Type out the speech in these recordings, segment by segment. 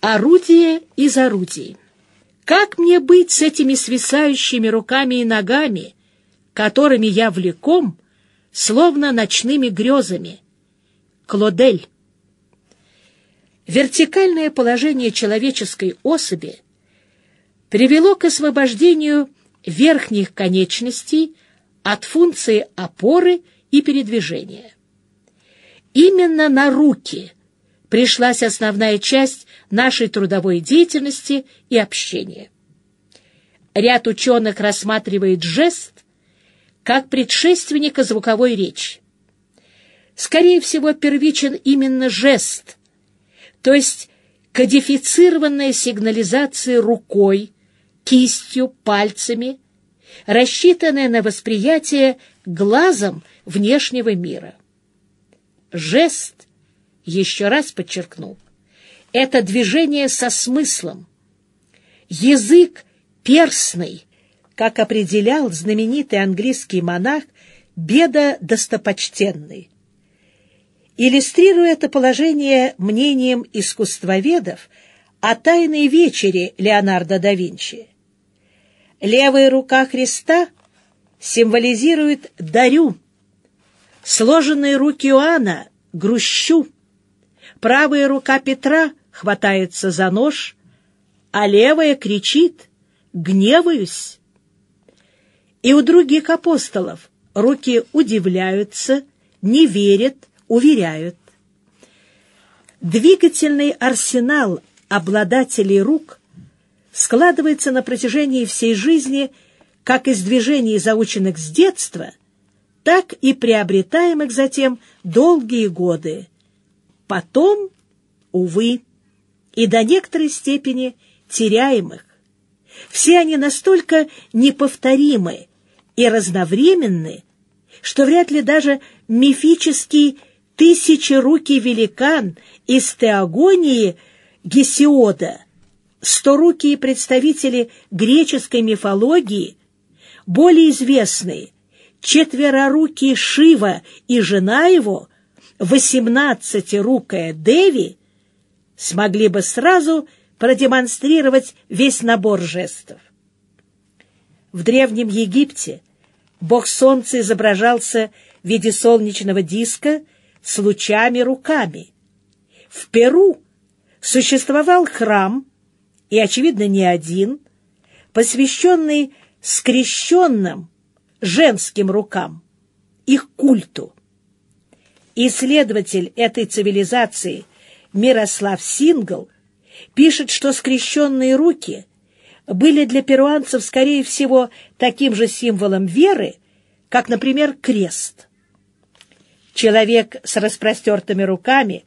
Орудие из орудий. Как мне быть с этими свисающими руками и ногами, которыми я влеком, словно ночными грезами? Клодель. Вертикальное положение человеческой особи привело к освобождению верхних конечностей от функции опоры и передвижения. Именно на руки пришлась основная часть нашей трудовой деятельности и общения. Ряд ученых рассматривает жест как предшественника звуковой речи. Скорее всего, первичен именно жест, то есть кодифицированная сигнализация рукой, кистью, пальцами, рассчитанная на восприятие глазом внешнего мира. Жест, еще раз подчеркну, это движение со смыслом. Язык перстный, как определял знаменитый английский монах Беда Достопочтенный. Иллюстрируя это положение мнением искусствоведов о «Тайной вечере» Леонардо да Винчи. Левая рука Христа символизирует «дарю», сложенные руки Иоанна — «грущу», правая рука Петра хватается за нож, а левая кричит «гневаюсь». И у других апостолов руки удивляются, не верят, уверяют. Двигательный арсенал обладателей рук складывается на протяжении всей жизни как из движений, заученных с детства, так и приобретаемых затем долгие годы. Потом, увы, и до некоторой степени теряемых. Все они настолько неповторимы и разновременны, что вряд ли даже мифический тысячерукий великан из Теогонии Гесиода, сторукие представители греческой мифологии, более известные четверорукий Шива и жена его, восемнадцатирукая Деви, смогли бы сразу продемонстрировать весь набор жестов. В Древнем Египте бог солнца изображался в виде солнечного диска с лучами руками. В Перу существовал храм, и, очевидно, не один, посвященный скрещенным женским рукам, их культу. Исследователь этой цивилизации Мирослав Сингл пишет, что скрещенные руки были для перуанцев, скорее всего, таким же символом веры, как, например, крест. Человек с распростертыми руками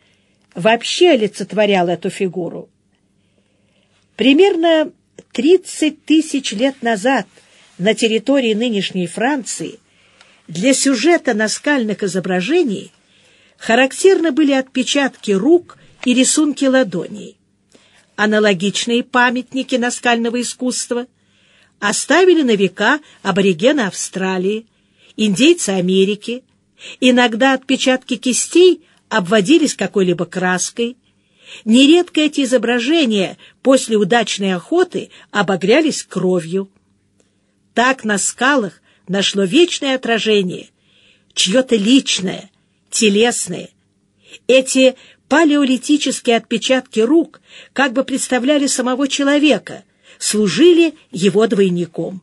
вообще олицетворял эту фигуру. Примерно 30 тысяч лет назад на территории нынешней Франции для сюжета наскальных изображений характерны были отпечатки рук и рисунки ладоней. Аналогичные памятники наскального искусства оставили на века аборигены Австралии, индейцы Америки. Иногда отпечатки кистей обводились какой-либо краской. Нередко эти изображения после удачной охоты обогрялись кровью. Так на скалах нашло вечное отражение, чье-то личное, телесное. Эти палеолитические отпечатки рук как бы представляли самого человека, служили его двойником.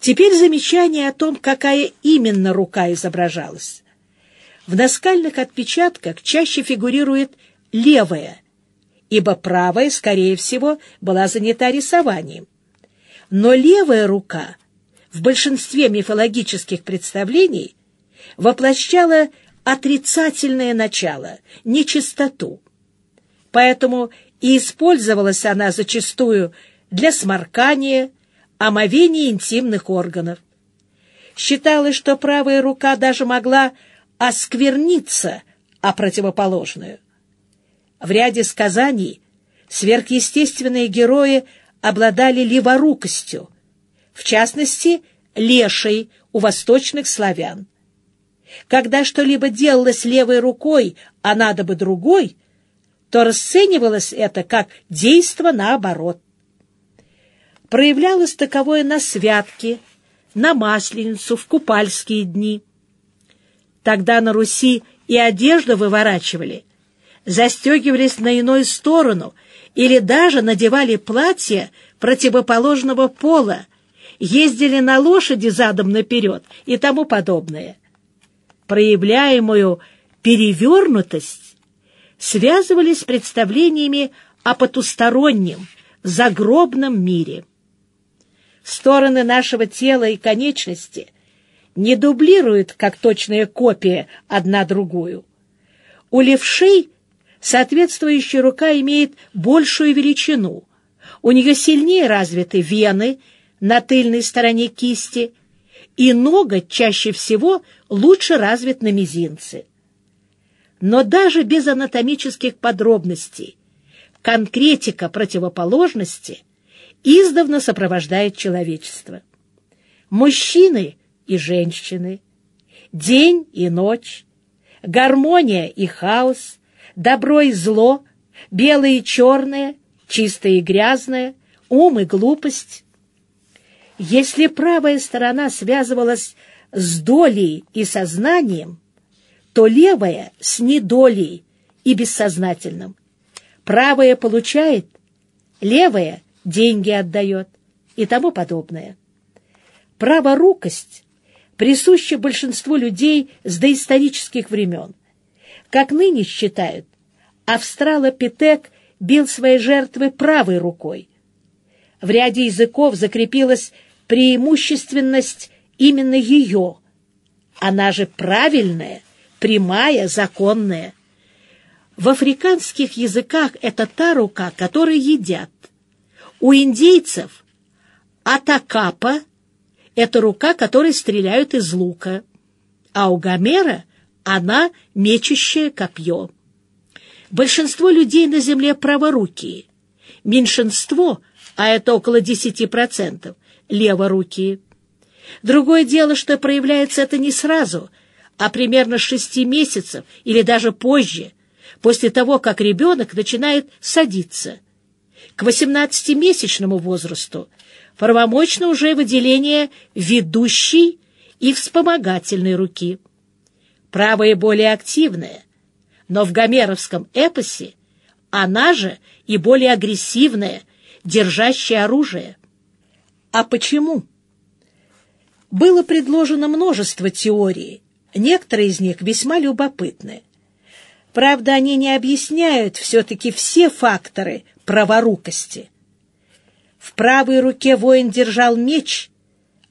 Теперь замечание о том, какая именно рука изображалась. В наскальных отпечатках чаще фигурирует левая, ибо правая, скорее всего, была занята рисованием. Но левая рука в большинстве мифологических представлений воплощала отрицательное начало, нечистоту. Поэтому и использовалась она зачастую для сморкания, омовения интимных органов. Считалось, что правая рука даже могла оскверниться, а противоположную. В ряде сказаний сверхъестественные герои обладали леворукостью, в частности, лешей у восточных славян. Когда что-либо делалось левой рукой, а надо бы другой, то расценивалось это как действо наоборот. Проявлялось таковое на святки, на Масленицу, в купальские дни. Тогда на Руси и одежду выворачивали, застегивались на иную сторону или даже надевали платья противоположного пола, ездили на лошади задом наперед и тому подобное. Проявляемую перевернутость связывали с представлениями о потустороннем, загробном мире. Стороны нашего тела и конечности не дублируют, как точная копия, одна другую. У левшей соответствующая рука имеет большую величину, у нее сильнее развиты вены на тыльной стороне кисти, и ноготь чаще всего лучше развит на мизинце. Но даже без анатомических подробностей конкретика противоположности издавна сопровождает человечество. Мужчины и женщины, день и ночь, гармония и хаос, добро и зло, белое и черное, чистое и грязное, ум и глупость. Если правая сторона связывалась с долей и сознанием, то левая — с недолей и бессознательным. Правая получает, левая деньги отдает и тому подобное. Праворукость присуща большинству людей с доисторических времен. Как ныне считают, австралопитек бил свои жертвы правой рукой. В ряде языков закрепилась преимущественность именно ее. Она же правильная, прямая, законная. В африканских языках это та рука, которой едят. У индейцев атакапа — это рука, которой стреляют из лука, а у Гомера она мечущее копье. Большинство людей на земле праворукие, меньшинство, а это около 10%, леворукие. Другое дело, что проявляется это не сразу, а примерно с шести месяцев или даже позже, после того, как ребенок начинает садиться. К 18-месячному возрасту правомочно уже выделение ведущей и вспомогательной руки. Правая более активная, но в гомеровском эпосе она же и более агрессивная, держащая оружие. А почему? Было предложено множество теорий, некоторые из них весьма любопытны. Правда, они не объясняют все-таки все факторы праворукости. В правой руке воин держал меч,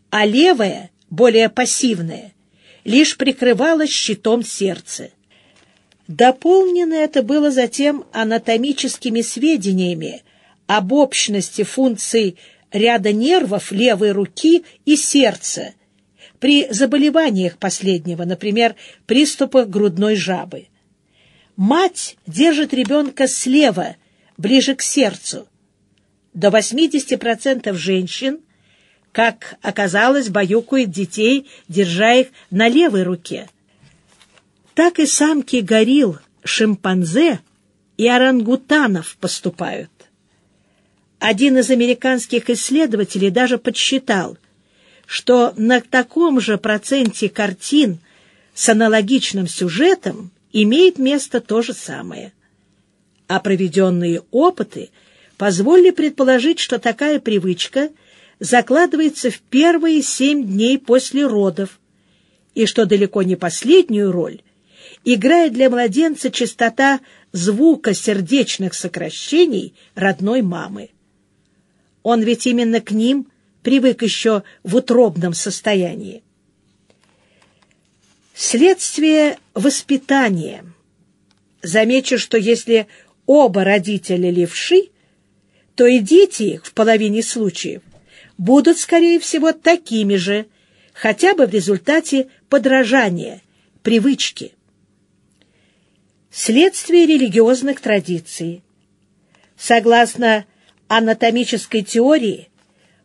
а левая, более пассивная, лишь прикрывала щитом сердце. Дополнено это было затем анатомическими сведениями об общности функций ряда нервов левой руки и сердца при заболеваниях последнего, например, приступах грудной жабы. Мать держит ребенка слева, ближе к сердцу. До 80% женщин, как оказалось, баюкают детей, держа их на левой руке. Так и самки горилл, шимпанзе и орангутанов поступают. Один из американских исследователей даже подсчитал, что на таком же проценте картин с аналогичным сюжетом имеет место то же самое. А проведенные опыты позволили предположить, что такая привычка закладывается в первые семь дней после родов, и что далеко не последнюю роль играет для младенца частота звука сердечных сокращений родной мамы. Он ведь именно к ним привык еще в утробном состоянии. Следствие воспитания. Замечу, что если оба родителя левши, то и дети их в половине случаев будут, скорее всего, такими же, хотя бы в результате подражания, привычки. Следствие религиозных традиций. Согласно анатомической теории,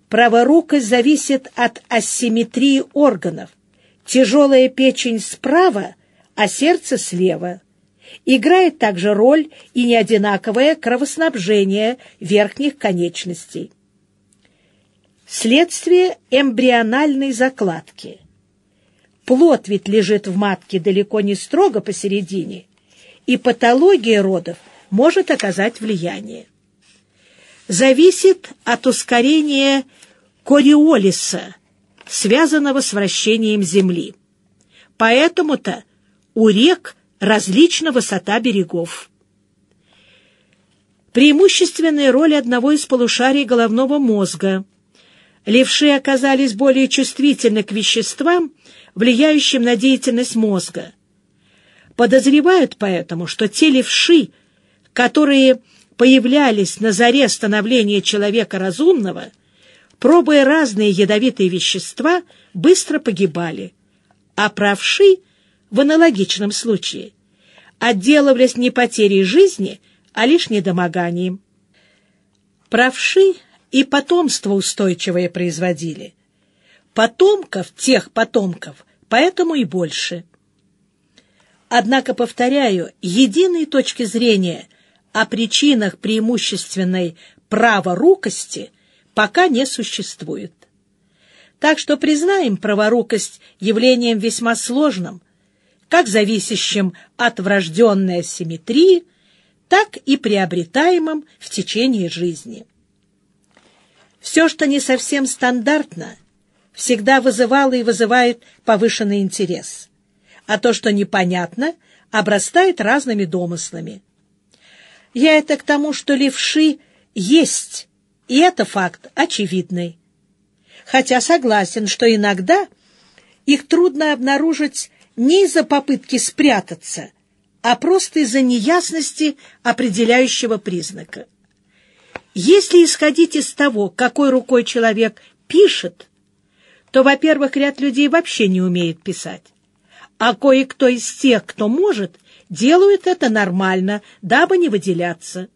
праворукость зависит от асимметрии органов. Тяжелая печень справа, а сердце слева. Играет также роль и неодинаковое кровоснабжение верхних конечностей. Следствие эмбриональной закладки. Плод ведь лежит в матке далеко не строго посередине, и патология родов может оказать влияние. Зависит от ускорения кориолиса, связанного с вращением Земли. Поэтому-то у рек различна высота берегов. Преимущественная роль одного из полушарий головного мозга. Левши оказались более чувствительны к веществам, влияющим на деятельность мозга. Подозревают поэтому, что те левши, которые появлялись на заре становления человека разумного, пробуя разные ядовитые вещества, быстро погибали, а правши в аналогичном случае отделывались не потерей жизни, а лишь недомоганием. Правши и потомство устойчивое производили. Потомков, тех потомков, поэтому и больше. Однако, повторяю, единой точки зрения о причинах преимущественной праворукости пока не существует. Так что признаем праворукость явлением весьма сложным, как зависящим от врожденной асимметрии, так и приобретаемым в течение жизни. Все, что не совсем стандартно, всегда вызывало и вызывает повышенный интерес, а то, что непонятно, обрастает разными домыслами. Я это к тому, что левши есть, и это факт очевидный. Хотя согласен, что иногда их трудно обнаружить не из-за попытки спрятаться, а просто из-за неясности определяющего признака. Если исходить из того, какой рукой человек пишет, то, во-первых, ряд людей вообще не умеет писать, а кое-кто из тех, кто может, делают это нормально, дабы не выделяться.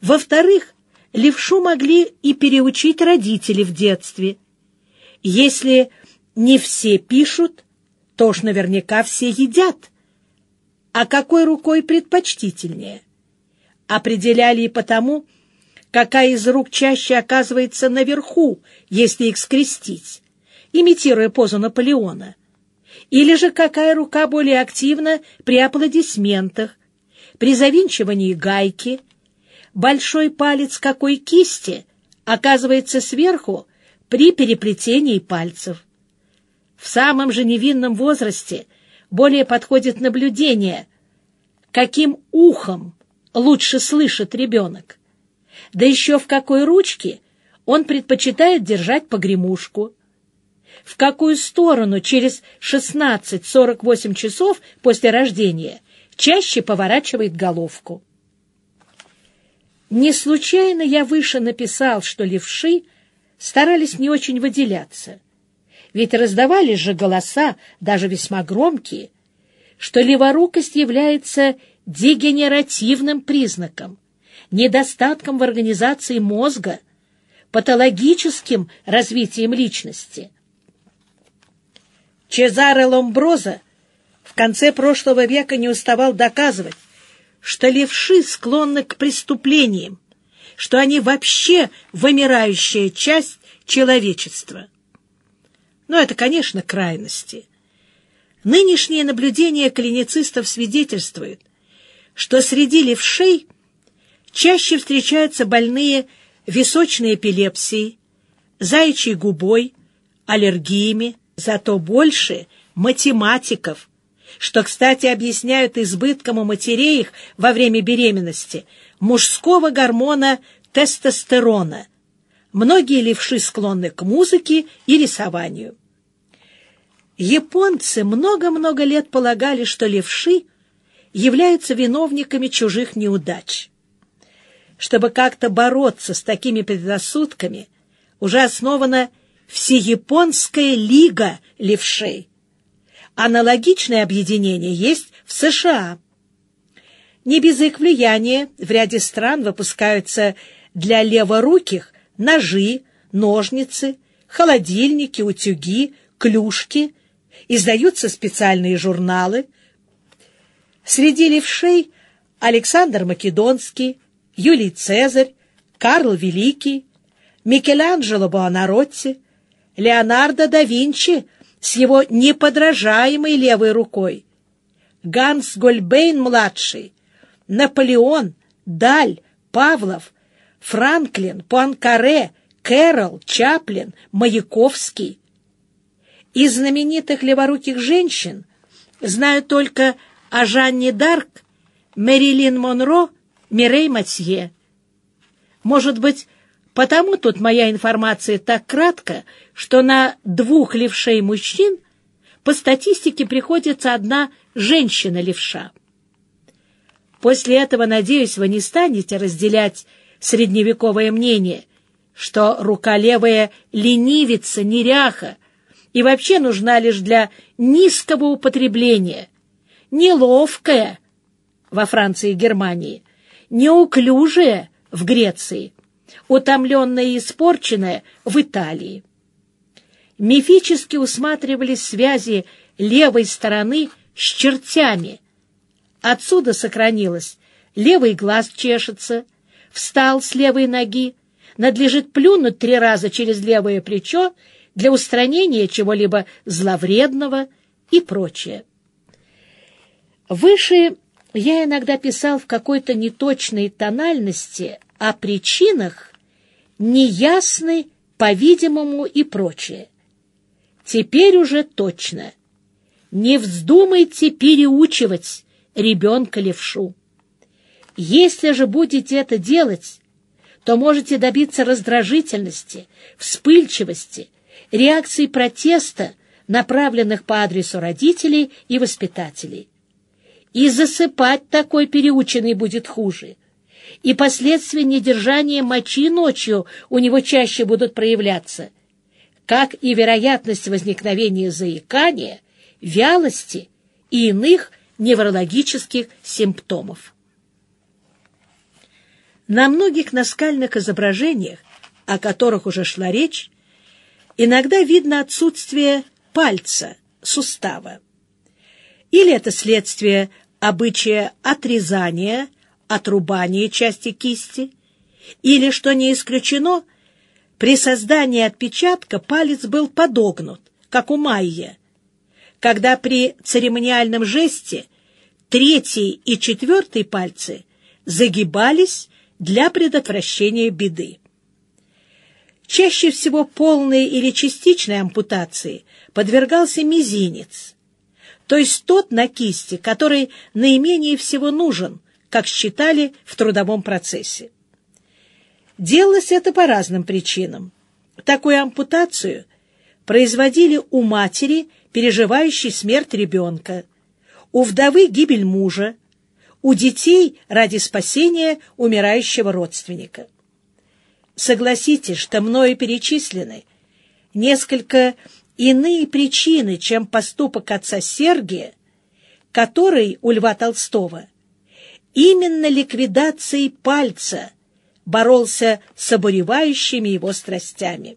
Во-вторых, левшу могли и переучить родители в детстве. Если не все пишут, то уж наверняка все едят. А какой рукой предпочтительнее? Определяли и потому, какая из рук чаще оказывается наверху, если их скрестить, имитируя позу Наполеона. Или же какая рука более активна при аплодисментах, при завинчивании гайки. Большой палец какой кисти оказывается сверху при переплетении пальцев. В самом же невинном возрасте более подходит наблюдение, каким ухом лучше слышит ребенок да еще в какой ручке он предпочитает держать погремушку, в какую сторону через 16-48 часов после рождения чаще поворачивает головку. Не случайно я выше написал, что левши старались не очень выделяться, ведь раздавались же голоса, даже весьма громкие, что леворукость является дегенеративным признаком, недостатком в организации мозга, патологическим развитием личности. Чезаре Ломброза в конце прошлого века не уставал доказывать, что левши склонны к преступлениям, что они вообще вымирающая часть человечества. Но это, конечно, крайности. Нынешние наблюдения клиницистов свидетельствуют, что среди левшей Чаще встречаются больные височной эпилепсией, заячьей губой, аллергиями, зато больше математиков, что, кстати, объясняют избытком у матерей их во время беременности мужского гормона тестостерона. Многие левши склонны к музыке и рисованию. Японцы много-много лет полагали, что левши являются виновниками чужих неудач чтобы как-то бороться с такими предрассудками, уже основана Всеяпонская лига левшей. Аналогичное объединение есть в США. Не без их влияния в ряде стран выпускаются для леворуких ножи, ножницы, холодильники, утюги, клюшки, издаются специальные журналы. Среди левшей Александр Македонский, Юлий Цезарь, Карл Великий, Микеланджело Буонаротти, Леонардо да Винчи с его неподражаемой левой рукой, Ганс Гольбейн-младший, Наполеон, Даль, Павлов, Франклин, Пуанкаре, Кэрол, Чаплин, Маяковский. Из знаменитых леворуких женщин знаю только о Жанне Дарк, Мэрилин Монро, Мирей Матье. Может быть, потому тут моя информация так кратка, что на двух левшей мужчин по статистике приходится одна женщина-левша. После этого, надеюсь, вы не станете разделять средневековое мнение, что рука левая ленивится, неряха и вообще нужна лишь для низкого употребления, неловкая во Франции и Германии, неуклюжая в Греции, утомленная и испорченная в Италии. Мифически усматривались связи левой стороны с чертями. Отсюда сохранилось левый глаз чешется, встал с левой ноги, надлежит плюнуть три раза через левое плечо для устранения чего-либо зловредного и прочее. Выше я иногда писал в какой-то неточной тональности о причинах, неясной, по-видимому, и прочее. Теперь уже точно. Не вздумайте переучивать ребенка-левшу. Если же будете это делать, то можете добиться раздражительности, вспыльчивости, реакции протеста, направленных по адресу родителей и воспитателей. И засыпать такой переученный будет хуже. И последствия недержания мочи ночью у него чаще будут проявляться, как и вероятность возникновения заикания, вялости и иных неврологических симптомов. На многих наскальных изображениях, о которых уже шла речь, иногда видно отсутствие пальца, сустава. Или это следствие обычая отрезания, отрубания части кисти, или, что не исключено, при создании отпечатка палец был подогнут, как у Майя, когда при церемониальном жесте третий и четвертый пальцы загибались для предотвращения беды. Чаще всего полной или частичной ампутации подвергался мизинец, то есть тот на кисти, который наименее всего нужен, как считали в трудовом процессе. Делалось это по разным причинам. Такую ампутацию производили у матери, переживающей смерть ребенка, у вдовы гибель мужа, у детей ради спасения умирающего родственника. Согласитесь, что мною перечислены несколько иные причины, чем поступок отца Сергия, который у Льва Толстого именно ликвидацией пальца боролся с обуревающими его страстями.